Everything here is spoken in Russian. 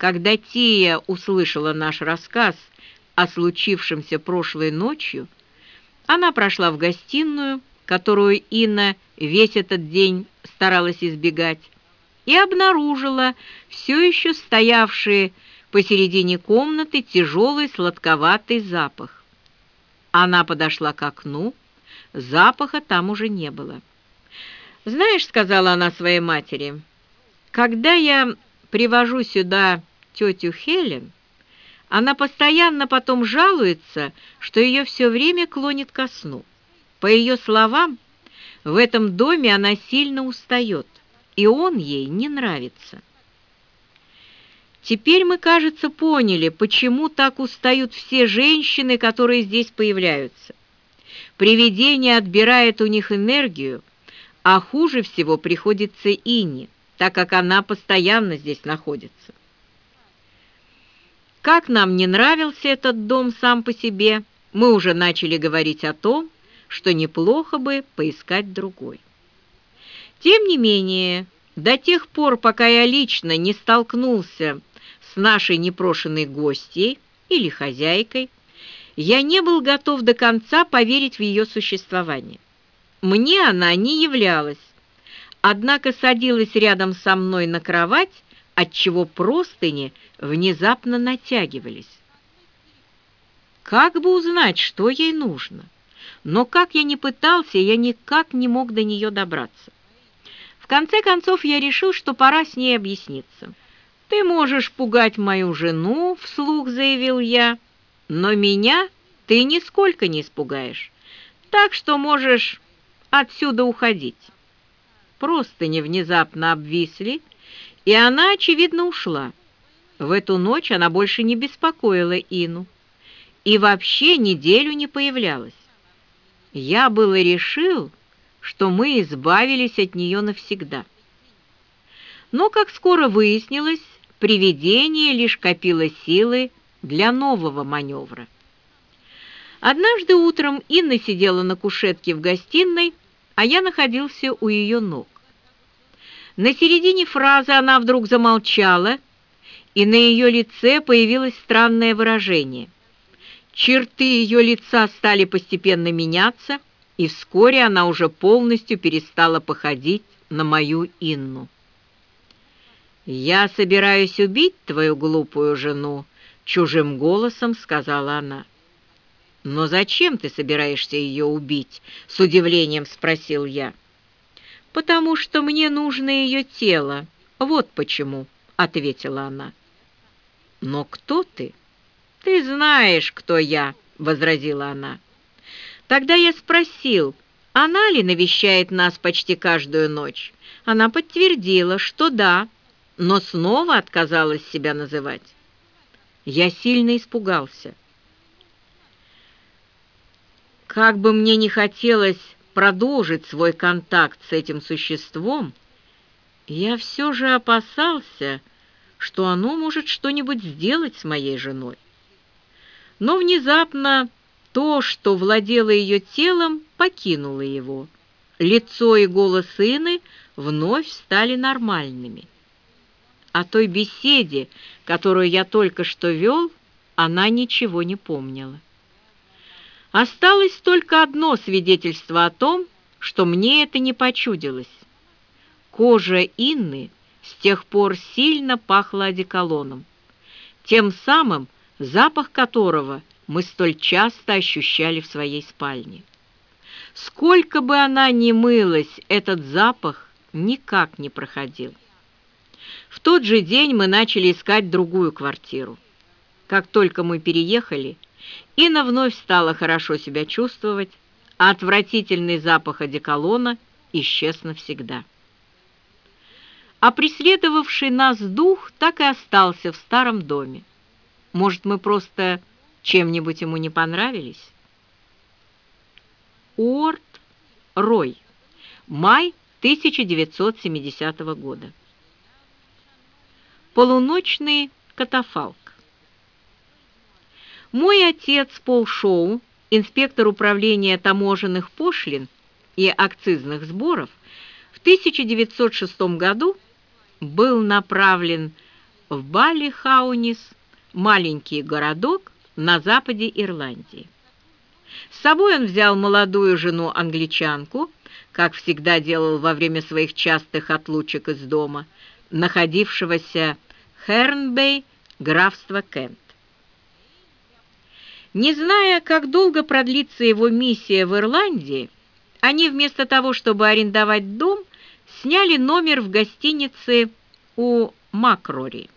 Когда Тия услышала наш рассказ о случившемся прошлой ночью, она прошла в гостиную, которую Инна весь этот день старалась избегать, и обнаружила все еще стоявший посередине комнаты тяжелый сладковатый запах. Она подошла к окну, запаха там уже не было. «Знаешь, — сказала она своей матери, — когда я привожу сюда тетю Хелен, она постоянно потом жалуется, что ее все время клонит ко сну. По ее словам, в этом доме она сильно устает, и он ей не нравится. Теперь мы, кажется, поняли, почему так устают все женщины, которые здесь появляются. Привидение отбирает у них энергию, а хуже всего приходится Ине, так как она постоянно здесь находится. Как нам не нравился этот дом сам по себе, мы уже начали говорить о том, что неплохо бы поискать другой. Тем не менее, до тех пор, пока я лично не столкнулся с нашей непрошенной гостьей или хозяйкой, я не был готов до конца поверить в ее существование. Мне она не являлась, однако садилась рядом со мной на кровать, отчего простыни внезапно натягивались. Как бы узнать, что ей нужно? Но как я ни пытался, я никак не мог до нее добраться. В конце концов я решил, что пора с ней объясниться. «Ты можешь пугать мою жену», — вслух заявил я, «но меня ты нисколько не испугаешь, так что можешь отсюда уходить». Просто не внезапно обвисли, и она, очевидно, ушла. В эту ночь она больше не беспокоила Ину и вообще неделю не появлялась. Я было решил, что мы избавились от нее навсегда. Но, как скоро выяснилось, привидение лишь копило силы для нового маневра. Однажды утром Инна сидела на кушетке в гостиной, а я находился у ее ног. На середине фразы она вдруг замолчала, и на ее лице появилось странное выражение. Черты ее лица стали постепенно меняться, и вскоре она уже полностью перестала походить на мою Инну. «Я собираюсь убить твою глупую жену», — чужим голосом сказала она. «Но зачем ты собираешься ее убить?» — с удивлением спросил я. «Потому что мне нужно ее тело. Вот почему», — ответила она. «Но кто ты?» «Ты знаешь, кто я», — возразила она. Тогда я спросил, она ли навещает нас почти каждую ночь. Она подтвердила, что да, но снова отказалась себя называть. Я сильно испугался. Как бы мне не хотелось продолжить свой контакт с этим существом, я все же опасался, что оно может что-нибудь сделать с моей женой. Но внезапно то, что владело ее телом, покинуло его. Лицо и голос сына вновь стали нормальными. О той беседе, которую я только что вел, она ничего не помнила. Осталось только одно свидетельство о том, что мне это не почудилось. Кожа Инны с тех пор сильно пахла одеколоном, тем самым, запах которого мы столь часто ощущали в своей спальне. Сколько бы она ни мылась, этот запах никак не проходил. В тот же день мы начали искать другую квартиру. Как только мы переехали, Инна вновь стала хорошо себя чувствовать, а отвратительный запах одеколона исчез навсегда. А преследовавший нас дух так и остался в старом доме. Может, мы просто чем-нибудь ему не понравились? Уорд Рой. Май 1970 года. Полуночный катафалк. Мой отец Пол Шоу, инспектор управления таможенных пошлин и акцизных сборов, в 1906 году был направлен в Балли-Хаунис, маленький городок на западе Ирландии. С собой он взял молодую жену-англичанку, как всегда делал во время своих частых отлучек из дома, находившегося Хернбей, графство Кент. Не зная, как долго продлится его миссия в Ирландии, они вместо того, чтобы арендовать дом, сняли номер в гостинице у Макрори.